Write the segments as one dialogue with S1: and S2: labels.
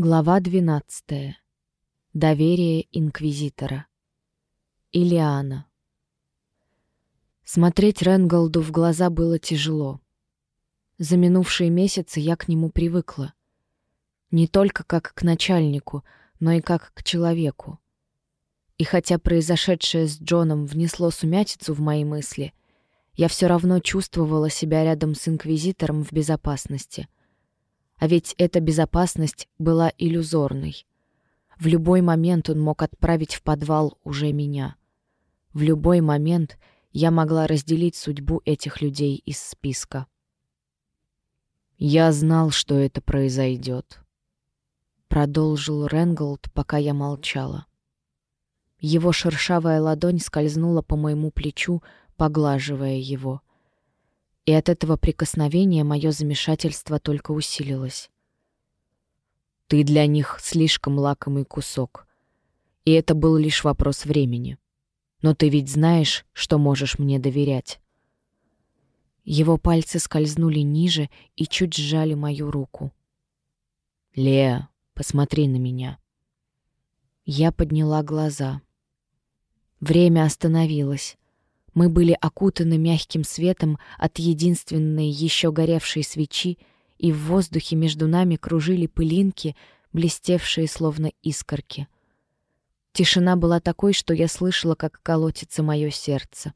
S1: Глава 12. Доверие инквизитора. Илиана. Смотреть Ренголду в глаза было тяжело. За минувшие месяцы я к нему привыкла. Не только как к начальнику, но и как к человеку. И хотя произошедшее с Джоном внесло сумятицу в мои мысли, я все равно чувствовала себя рядом с инквизитором в безопасности — а ведь эта безопасность была иллюзорной. В любой момент он мог отправить в подвал уже меня. В любой момент я могла разделить судьбу этих людей из списка. «Я знал, что это произойдет», — продолжил Ренголд, пока я молчала. Его шершавая ладонь скользнула по моему плечу, поглаживая его — и от этого прикосновения мое замешательство только усилилось. «Ты для них слишком лакомый кусок, и это был лишь вопрос времени. Но ты ведь знаешь, что можешь мне доверять». Его пальцы скользнули ниже и чуть сжали мою руку. «Леа, посмотри на меня». Я подняла глаза. Время остановилось. Мы были окутаны мягким светом от единственной еще горевшей свечи, и в воздухе между нами кружили пылинки, блестевшие словно искорки. Тишина была такой, что я слышала, как колотится мое сердце.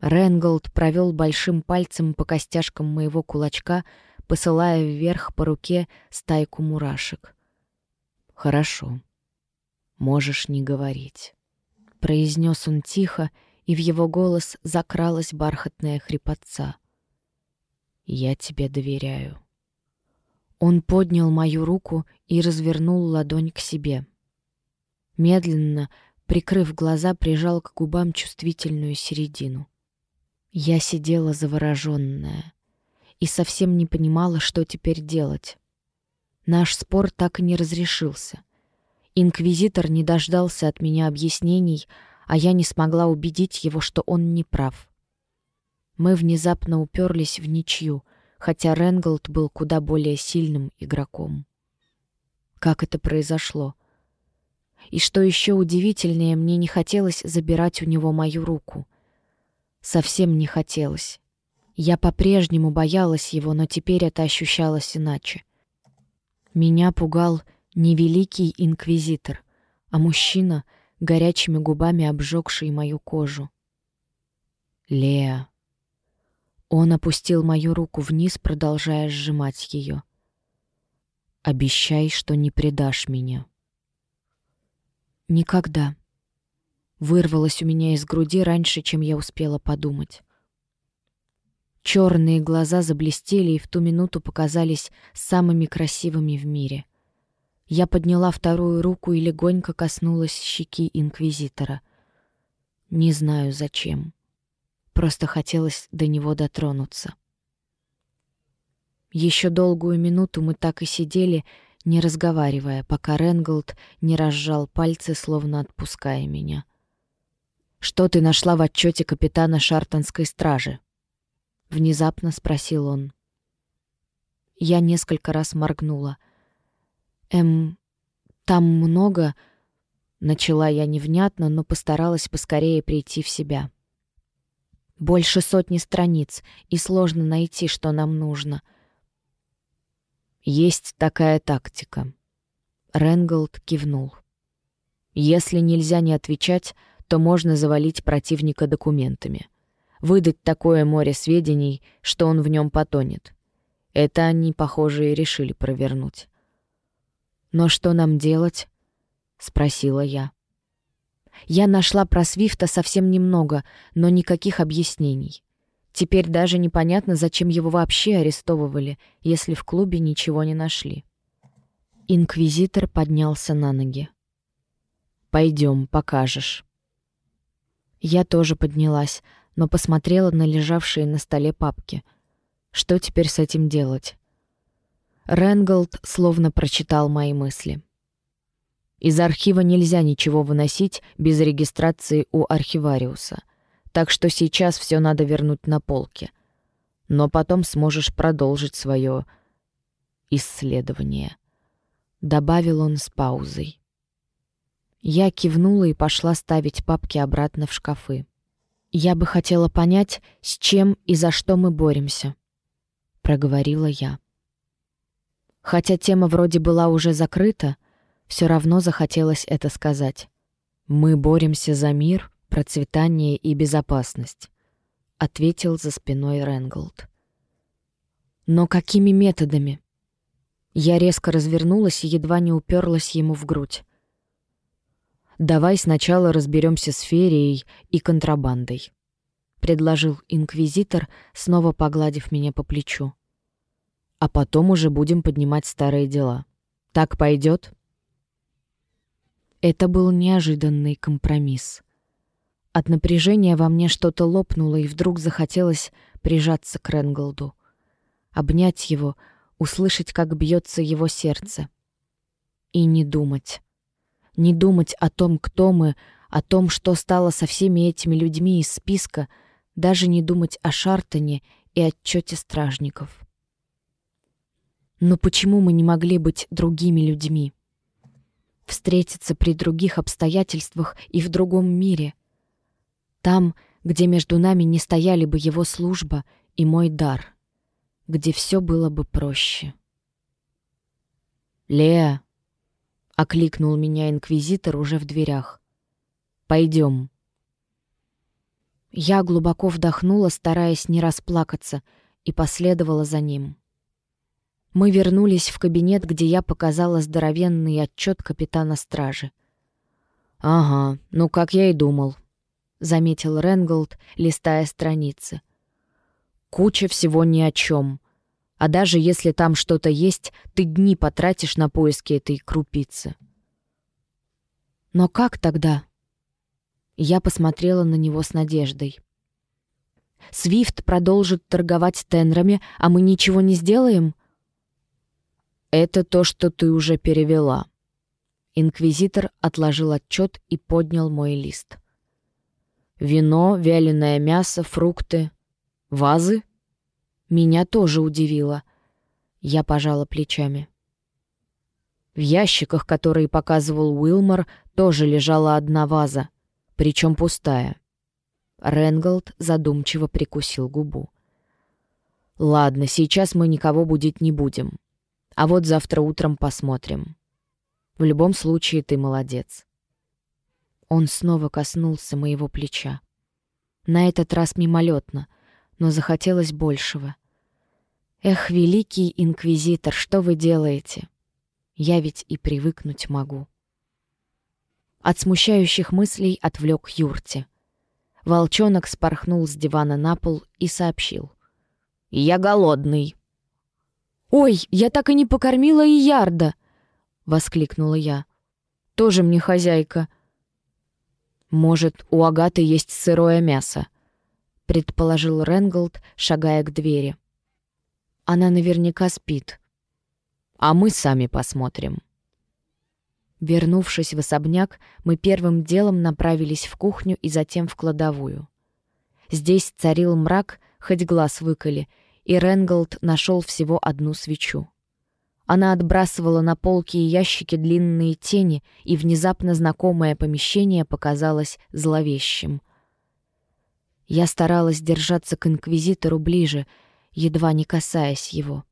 S1: Ренголд провел большим пальцем по костяшкам моего кулачка, посылая вверх по руке стайку мурашек. «Хорошо. Можешь не говорить», — произнес он тихо, — и в его голос закралась бархатная хрипотца. «Я тебе доверяю». Он поднял мою руку и развернул ладонь к себе. Медленно, прикрыв глаза, прижал к губам чувствительную середину. Я сидела завороженная и совсем не понимала, что теперь делать. Наш спор так и не разрешился. Инквизитор не дождался от меня объяснений, а я не смогла убедить его, что он не прав. Мы внезапно уперлись в ничью, хотя Ренголд был куда более сильным игроком. Как это произошло? И что еще удивительнее, мне не хотелось забирать у него мою руку. Совсем не хотелось. Я по-прежнему боялась его, но теперь это ощущалось иначе. Меня пугал не великий инквизитор, а мужчина — горячими губами обжегший мою кожу. «Леа». Он опустил мою руку вниз, продолжая сжимать ее. «Обещай, что не предашь меня». «Никогда». Вырвалось у меня из груди раньше, чем я успела подумать. Черные глаза заблестели и в ту минуту показались самыми красивыми в мире — я подняла вторую руку и легонько коснулась щеки инквизитора. Не знаю зачем. Просто хотелось до него дотронуться. Еще долгую минуту мы так и сидели, не разговаривая, пока Ренголд не разжал пальцы, словно отпуская меня. «Что ты нашла в отчете капитана Шартонской стражи?» — внезапно спросил он. Я несколько раз моргнула — «Эм, там много...» Начала я невнятно, но постаралась поскорее прийти в себя. Больше сотни страниц, и сложно найти, что нам нужно. Есть такая тактика. Ренголд кивнул. Если нельзя не отвечать, то можно завалить противника документами. Выдать такое море сведений, что он в нем потонет. Это они, похоже, и решили провернуть. «Но что нам делать?» — спросила я. Я нашла про Свифта совсем немного, но никаких объяснений. Теперь даже непонятно, зачем его вообще арестовывали, если в клубе ничего не нашли. Инквизитор поднялся на ноги. «Пойдем, покажешь». Я тоже поднялась, но посмотрела на лежавшие на столе папки. Что теперь с этим делать? Ренголд словно прочитал мои мысли. Из архива нельзя ничего выносить без регистрации у архивариуса, так что сейчас все надо вернуть на полке. Но потом сможешь продолжить свое исследование. — добавил он с паузой. Я кивнула и пошла ставить папки обратно в шкафы. «Я бы хотела понять, с чем и за что мы боремся», — проговорила я. Хотя тема вроде была уже закрыта, все равно захотелось это сказать. «Мы боремся за мир, процветание и безопасность», — ответил за спиной Ренголд. «Но какими методами?» Я резко развернулась и едва не уперлась ему в грудь. «Давай сначала разберемся с Ферией и контрабандой», — предложил инквизитор, снова погладив меня по плечу. «А потом уже будем поднимать старые дела. Так пойдет?» Это был неожиданный компромисс. От напряжения во мне что-то лопнуло, и вдруг захотелось прижаться к Ренголду, обнять его, услышать, как бьется его сердце. И не думать. Не думать о том, кто мы, о том, что стало со всеми этими людьми из списка, даже не думать о Шартоне и отчете стражников. Но почему мы не могли быть другими людьми? встретиться при других обстоятельствах и в другом мире. Там, где между нами не стояли бы его служба и мой дар, где все было бы проще. «Леа!» — окликнул меня инквизитор уже в дверях. «Пойдем». Я глубоко вдохнула, стараясь не расплакаться, и последовала за ним. Мы вернулись в кабинет, где я показала здоровенный отчет капитана стражи. «Ага, ну как я и думал», — заметил Ренголд, листая страницы. «Куча всего ни о чем. А даже если там что-то есть, ты дни потратишь на поиски этой крупицы». «Но как тогда?» Я посмотрела на него с надеждой. «Свифт продолжит торговать тенрами, а мы ничего не сделаем?» «Это то, что ты уже перевела». Инквизитор отложил отчет и поднял мой лист. «Вино, вяленое мясо, фрукты. Вазы?» Меня тоже удивило. Я пожала плечами. В ящиках, которые показывал Уилмор, тоже лежала одна ваза, причем пустая. Ренголд задумчиво прикусил губу. «Ладно, сейчас мы никого будить не будем. А вот завтра утром посмотрим. В любом случае ты молодец. Он снова коснулся моего плеча. На этот раз мимолетно, но захотелось большего. Эх, великий инквизитор, что вы делаете? Я ведь и привыкнуть могу. От смущающих мыслей отвлек Юрти. Волчонок спорхнул с дивана на пол и сообщил. «Я голодный». «Ой, я так и не покормила и ярда!» — воскликнула я. «Тоже мне хозяйка». «Может, у Агаты есть сырое мясо?» — предположил Ренголд, шагая к двери. «Она наверняка спит. А мы сами посмотрим». Вернувшись в особняк, мы первым делом направились в кухню и затем в кладовую. Здесь царил мрак, хоть глаз выколи, и Ренголд нашел всего одну свечу. Она отбрасывала на полки и ящики длинные тени, и внезапно знакомое помещение показалось зловещим. Я старалась держаться к инквизитору ближе, едва не касаясь его.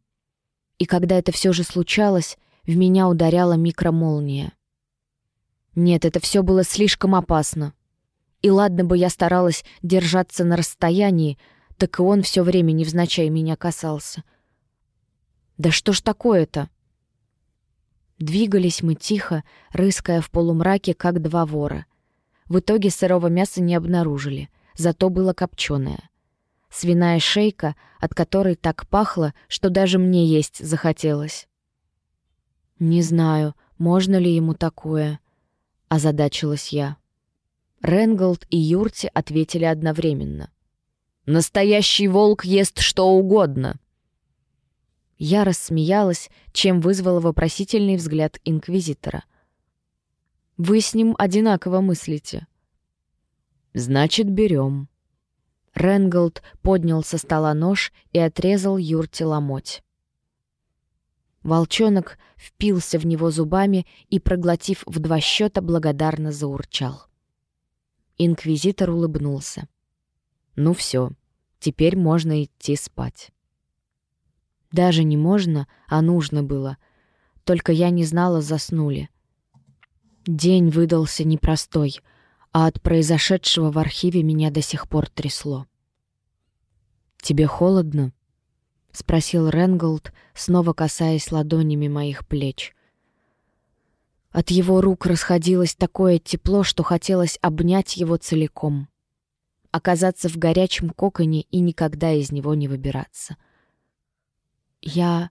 S1: И когда это все же случалось, в меня ударяла микромолния. Нет, это все было слишком опасно. И ладно бы я старалась держаться на расстоянии, так и он все время невзначай меня касался. «Да что ж такое-то?» Двигались мы тихо, рыская в полумраке, как два вора. В итоге сырого мяса не обнаружили, зато было копченое. Свиная шейка, от которой так пахло, что даже мне есть захотелось. «Не знаю, можно ли ему такое?» — озадачилась я. Ренголд и Юрти ответили одновременно. Настоящий волк ест что угодно. Я рассмеялась, чем вызвала вопросительный взгляд инквизитора. Вы с ним одинаково мыслите. Значит, берем. Ренголд поднял со стола нож и отрезал Юрте ломоть. Волчонок впился в него зубами и, проглотив в два счета, благодарно заурчал. Инквизитор улыбнулся. «Ну все, теперь можно идти спать». Даже не можно, а нужно было. Только я не знала, заснули. День выдался непростой, а от произошедшего в архиве меня до сих пор трясло. «Тебе холодно?» — спросил Ренголд, снова касаясь ладонями моих плеч. От его рук расходилось такое тепло, что хотелось обнять его целиком. Оказаться в горячем коконе и никогда из него не выбираться. Я...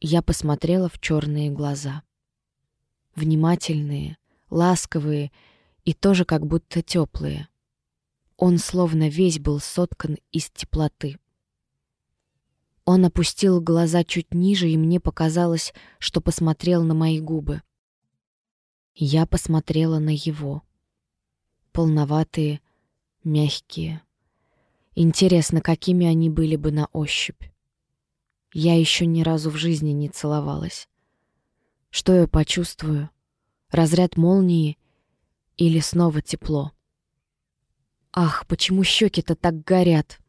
S1: Я посмотрела в черные глаза. Внимательные, ласковые и тоже как будто теплые. Он словно весь был соткан из теплоты. Он опустил глаза чуть ниже, и мне показалось, что посмотрел на мои губы. Я посмотрела на его. Полноватые, мягкие. Интересно, какими они были бы на ощупь. Я еще ни разу в жизни не целовалась. Что я почувствую? Разряд молнии или снова тепло? Ах, почему щеки-то так горят?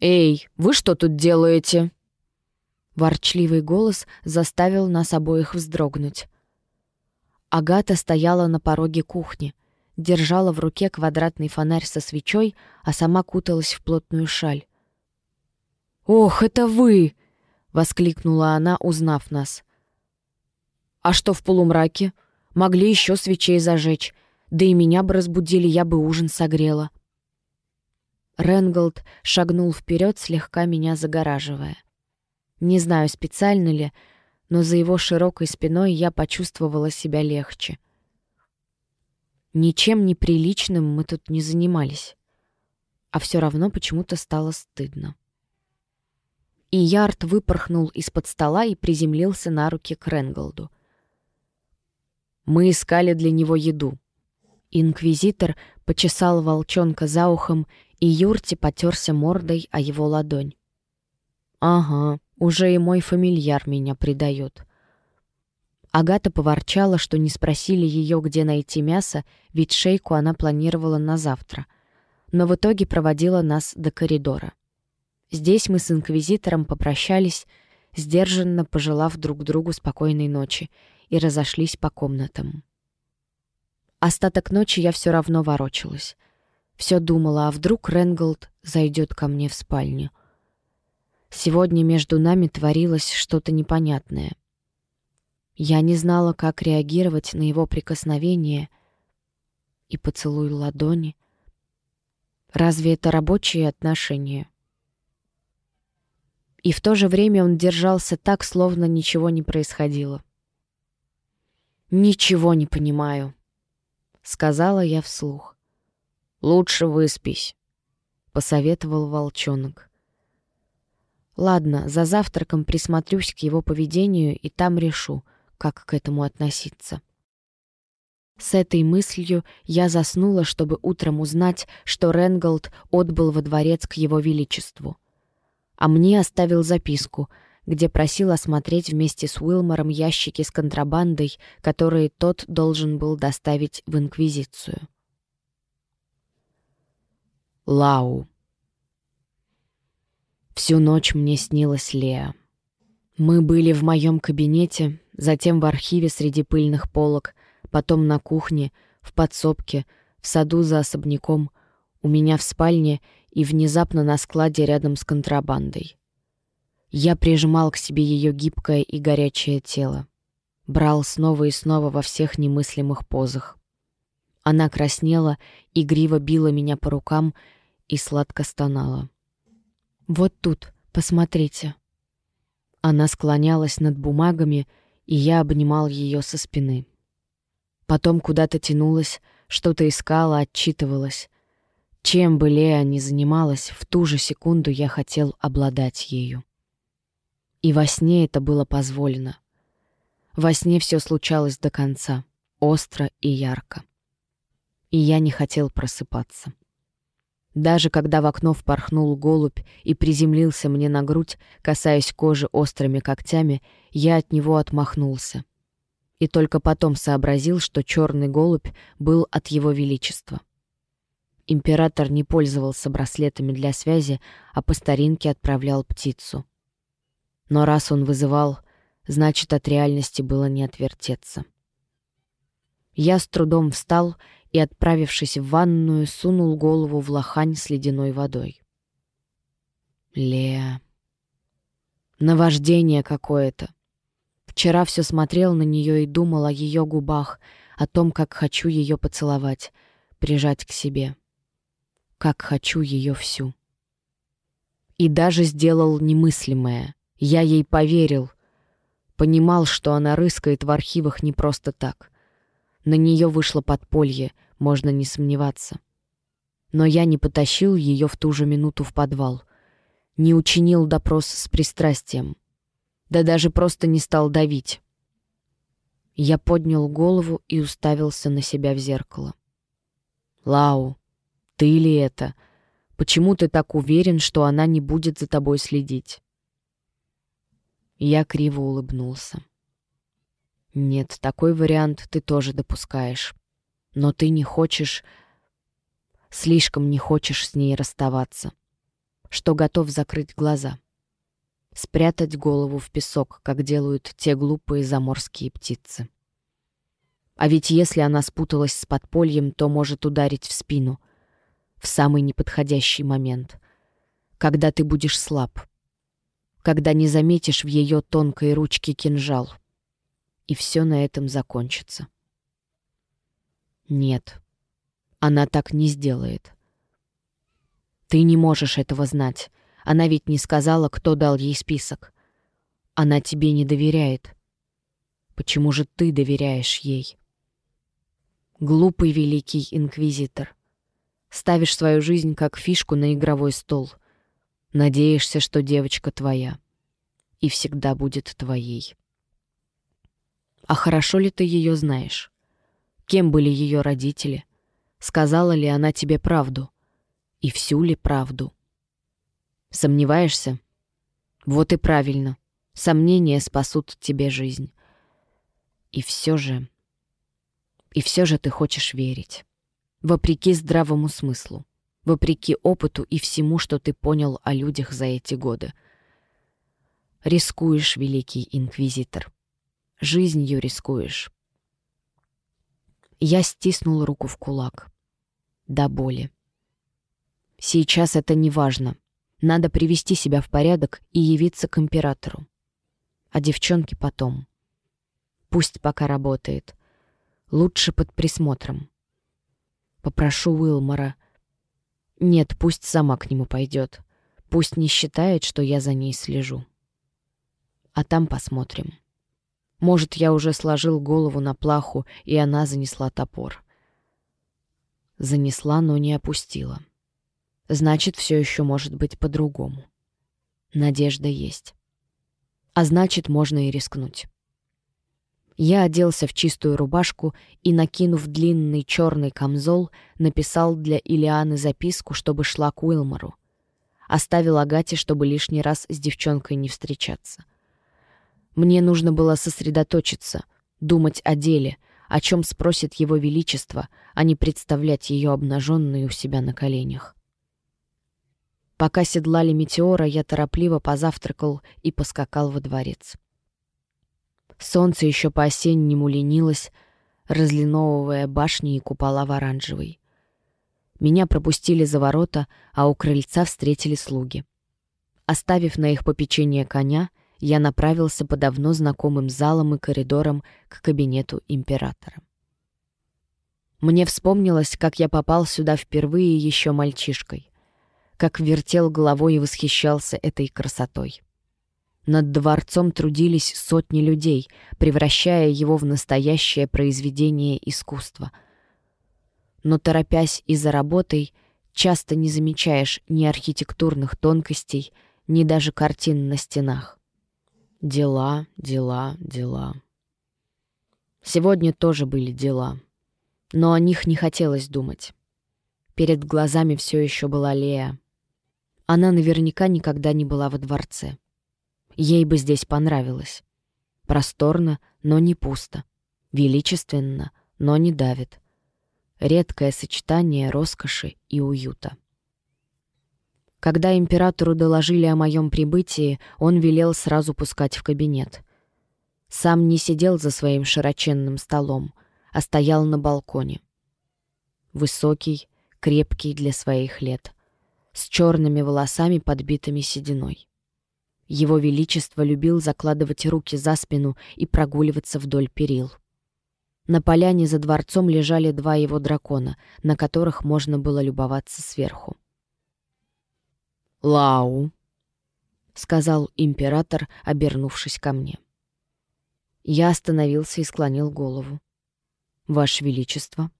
S1: «Эй, вы что тут делаете?» Ворчливый голос заставил нас обоих вздрогнуть. Агата стояла на пороге кухни, держала в руке квадратный фонарь со свечой, а сама куталась в плотную шаль. «Ох, это вы!» — воскликнула она, узнав нас. «А что в полумраке? Могли еще свечей зажечь. Да и меня бы разбудили, я бы ужин согрела». Ренголд шагнул вперед, слегка меня загораживая. Не знаю, специально ли, но за его широкой спиной я почувствовала себя легче. Ничем неприличным мы тут не занимались, а все равно почему-то стало стыдно. И Ярд выпорхнул из-под стола и приземлился на руки к Ренголду. «Мы искали для него еду», Инквизитор почесал волчонка за ухом, и Юрти потерся мордой о его ладонь. «Ага, уже и мой фамильяр меня предает». Агата поворчала, что не спросили ее, где найти мясо, ведь шейку она планировала на завтра. Но в итоге проводила нас до коридора. Здесь мы с инквизитором попрощались, сдержанно пожелав друг другу спокойной ночи, и разошлись по комнатам. Остаток ночи я все равно ворочалась. Все думала, а вдруг Ренголд зайдет ко мне в спальню. Сегодня между нами творилось что-то непонятное. Я не знала, как реагировать на его прикосновение и поцелуй ладони. Разве это рабочие отношения? И в то же время он держался так, словно ничего не происходило. «Ничего не понимаю», сказала я вслух. «Лучше выспись», — посоветовал волчонок. «Ладно, за завтраком присмотрюсь к его поведению и там решу, как к этому относиться». С этой мыслью я заснула, чтобы утром узнать, что Ренголд отбыл во дворец к его величеству. А мне оставил записку — где просил осмотреть вместе с Уилмором ящики с контрабандой, которые тот должен был доставить в Инквизицию. Лау. Всю ночь мне снилась Леа. Мы были в моем кабинете, затем в архиве среди пыльных полок, потом на кухне, в подсобке, в саду за особняком, у меня в спальне и внезапно на складе рядом с контрабандой. Я прижимал к себе ее гибкое и горячее тело. Брал снова и снова во всех немыслимых позах. Она краснела, игриво била меня по рукам и сладко стонала. «Вот тут, посмотрите». Она склонялась над бумагами, и я обнимал ее со спины. Потом куда-то тянулась, что-то искала, отчитывалась. Чем бы Леа ни занималась, в ту же секунду я хотел обладать ею. И во сне это было позволено. Во сне все случалось до конца, остро и ярко. И я не хотел просыпаться. Даже когда в окно впорхнул голубь и приземлился мне на грудь, касаясь кожи острыми когтями, я от него отмахнулся. И только потом сообразил, что черный голубь был от его величества. Император не пользовался браслетами для связи, а по старинке отправлял птицу. Но раз он вызывал, значит, от реальности было не отвертеться. Я с трудом встал и, отправившись в ванную, сунул голову в лохань с ледяной водой. Леа. Наваждение какое-то. Вчера все смотрел на нее и думал о ее губах, о том, как хочу ее поцеловать, прижать к себе. Как хочу ее всю. И даже сделал немыслимое. Я ей поверил. Понимал, что она рыскает в архивах не просто так. На нее вышло подполье, можно не сомневаться. Но я не потащил ее в ту же минуту в подвал. Не учинил допрос с пристрастием. Да даже просто не стал давить. Я поднял голову и уставился на себя в зеркало. «Лау, ты ли это? Почему ты так уверен, что она не будет за тобой следить?» Я криво улыбнулся. Нет, такой вариант ты тоже допускаешь. Но ты не хочешь... Слишком не хочешь с ней расставаться. Что готов закрыть глаза. Спрятать голову в песок, как делают те глупые заморские птицы. А ведь если она спуталась с подпольем, то может ударить в спину. В самый неподходящий момент. Когда ты будешь слаб. Когда не заметишь в ее тонкой ручке кинжал — и все на этом закончится. Нет, она так не сделает. Ты не можешь этого знать. Она ведь не сказала, кто дал ей список. Она тебе не доверяет. Почему же ты доверяешь ей? Глупый великий инквизитор. Ставишь свою жизнь как фишку на игровой стол. Надеешься, что девочка твоя. И всегда будет твоей. А хорошо ли ты ее знаешь? Кем были ее родители? Сказала ли она тебе правду? И всю ли правду? Сомневаешься? Вот и правильно. Сомнения спасут тебе жизнь. И все же... И все же ты хочешь верить. Вопреки здравому смыслу. Вопреки опыту и всему, что ты понял о людях за эти годы. Рискуешь, великий инквизитор. Жизнью рискуешь. Я стиснул руку в кулак. До боли. Сейчас это не важно. Надо привести себя в порядок и явиться к императору. А девчонки потом. Пусть пока работает. Лучше под присмотром. Попрошу Уилмора. Нет, пусть сама к нему пойдет. Пусть не считает, что я за ней слежу. А там посмотрим. Может, я уже сложил голову на плаху, и она занесла топор. Занесла, но не опустила. Значит, все еще может быть по-другому. Надежда есть. А значит, можно и рискнуть. Я оделся в чистую рубашку и, накинув длинный черный камзол, написал для Илианы записку, чтобы шла к Уилмору. Оставил Агате, чтобы лишний раз с девчонкой не встречаться. Мне нужно было сосредоточиться, думать о деле, о чем спросит его величество, а не представлять ее обнаженной у себя на коленях. Пока седлали метеора, я торопливо позавтракал и поскакал во дворец. Солнце еще по-осеннему ленилось, разлиновывая башни и купола в оранжевый. Меня пропустили за ворота, а у крыльца встретили слуги. Оставив на их попечение коня — я направился по давно знакомым залам и коридорам к кабинету императора. Мне вспомнилось, как я попал сюда впервые еще мальчишкой, как вертел головой и восхищался этой красотой. Над дворцом трудились сотни людей, превращая его в настоящее произведение искусства. Но торопясь и за работой, часто не замечаешь ни архитектурных тонкостей, ни даже картин на стенах. Дела, дела, дела. Сегодня тоже были дела, но о них не хотелось думать. Перед глазами все еще была Лея. Она наверняка никогда не была во дворце. Ей бы здесь понравилось. Просторно, но не пусто. Величественно, но не давит. Редкое сочетание роскоши и уюта. Когда императору доложили о моем прибытии, он велел сразу пускать в кабинет. Сам не сидел за своим широченным столом, а стоял на балконе. Высокий, крепкий для своих лет, с черными волосами, подбитыми сединой. Его Величество любил закладывать руки за спину и прогуливаться вдоль перил. На поляне за дворцом лежали два его дракона, на которых можно было любоваться сверху.
S2: «Лау», —
S1: сказал император, обернувшись ко мне. Я остановился и склонил голову. «Ваше Величество».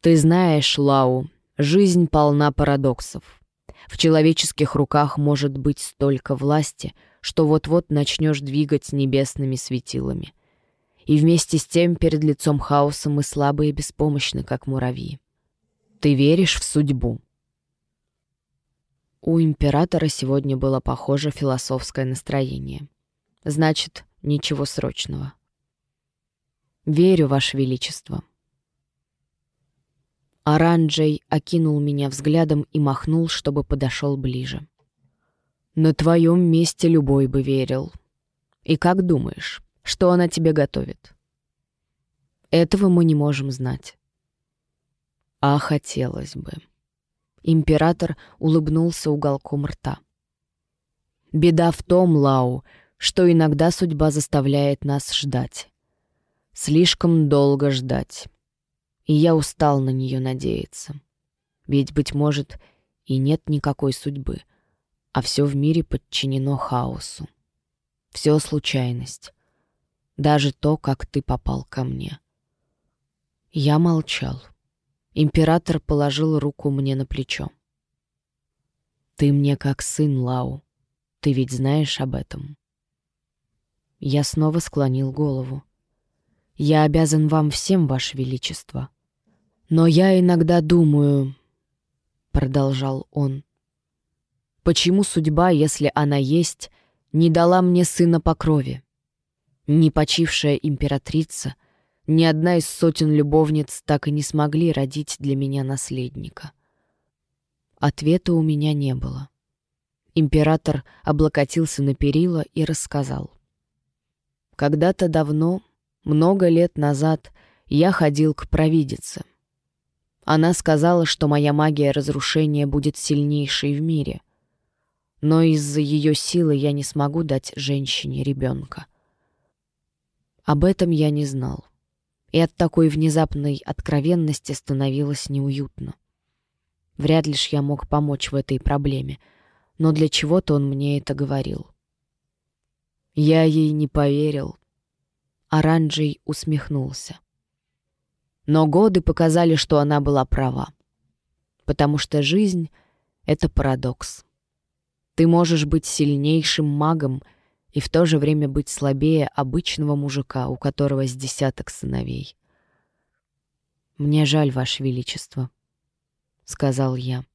S2: «Ты знаешь, Лау, жизнь полна парадоксов. В человеческих руках может быть столько власти, что вот-вот начнешь двигать небесными светилами. И вместе с тем перед лицом хаоса мы слабы и беспомощны, как муравьи. Ты веришь в судьбу?»
S1: У императора сегодня было похоже философское настроение. Значит, ничего срочного. «Верю, Ваше Величество». Оранджей окинул меня взглядом и махнул, чтобы подошел ближе. «На твоем месте любой бы верил. И как думаешь, что она тебе готовит?» «Этого мы не можем знать». «А хотелось бы». Император улыбнулся уголком рта. «Беда в том, Лау, что иногда судьба заставляет нас ждать. Слишком долго ждать. И я устал на нее надеяться. Ведь, быть может, и нет никакой судьбы, а все в мире подчинено хаосу. Все случайность. Даже то, как ты попал ко мне». Я молчал. Император положил руку мне на плечо. «Ты мне как сын, Лау. Ты ведь знаешь об этом?» Я снова склонил голову. «Я обязан вам всем, Ваше Величество. Но я иногда думаю...» Продолжал он. «Почему судьба, если она есть, не дала мне сына по крови? Не почившая императрица — ни одна из сотен любовниц так и не смогли родить для меня наследника. Ответа у меня не было. Император облокотился на перила и рассказал. Когда-то давно, много лет назад, я ходил к провидице. Она сказала, что моя магия разрушения будет сильнейшей в мире. Но из-за ее силы я не смогу дать женщине ребенка. Об этом я не знал и от такой внезапной откровенности становилось неуютно. Вряд ли ж я мог помочь в этой проблеме, но для чего-то он мне это говорил. Я ей не поверил. Оранжей усмехнулся. Но годы показали, что она была права. Потому что жизнь — это парадокс. Ты можешь быть сильнейшим магом — и в то же время быть слабее обычного мужика, у которого с десяток сыновей. «Мне жаль, Ваше Величество», — сказал я.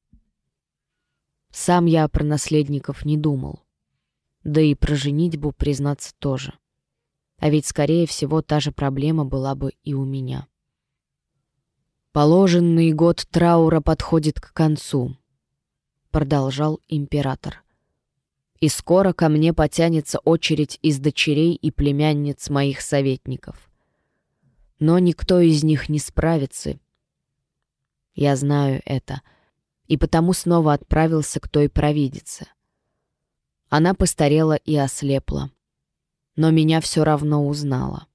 S1: Сам я про наследников не думал. Да и про женитьбу, признаться, тоже. А ведь, скорее всего, та же проблема была бы и у меня. «Положенный год траура подходит к концу», — продолжал император и скоро ко мне потянется очередь из дочерей и племянниц моих советников. Но никто из них не справится. Я знаю это, и потому снова отправился к той провидице. Она постарела и ослепла, но меня все равно узнала.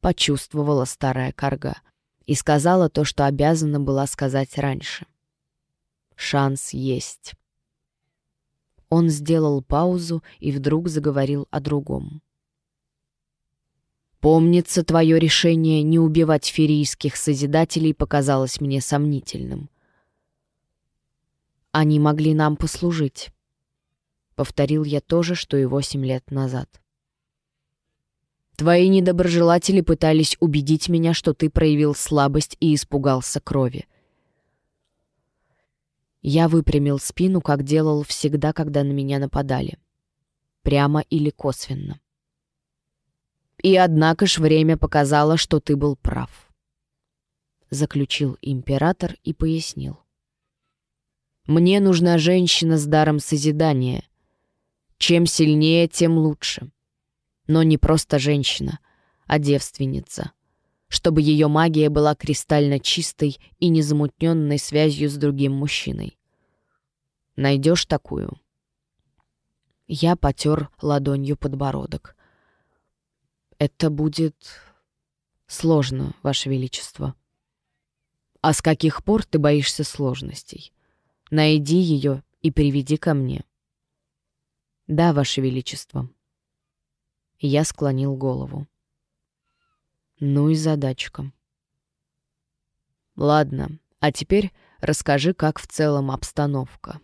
S1: Почувствовала старая корга и сказала то, что обязана была сказать раньше. Шанс есть. Он сделал паузу и вдруг заговорил о другом. «Помнится, твое решение не убивать ферийских Созидателей показалось мне сомнительным. Они могли нам послужить». Повторил я то же, что и восемь лет назад. Твои недоброжелатели пытались убедить меня, что ты проявил слабость и испугался крови.
S2: Я выпрямил спину, как делал всегда, когда на меня нападали. Прямо или косвенно. И однако ж время показало, что ты был прав. Заключил император и пояснил. Мне нужна женщина с даром созидания. Чем сильнее, тем лучше. Но не просто женщина, а девственница. Чтобы ее магия была кристально чистой и незамутненной связью с другим мужчиной. Найдешь такую? Я потер ладонью подбородок. Это будет сложно, Ваше Величество. А с каких пор ты боишься сложностей? Найди ее и приведи ко мне. Да, Ваше Величество. Я склонил голову. Ну и задачка. Ладно, а теперь расскажи, как в целом обстановка.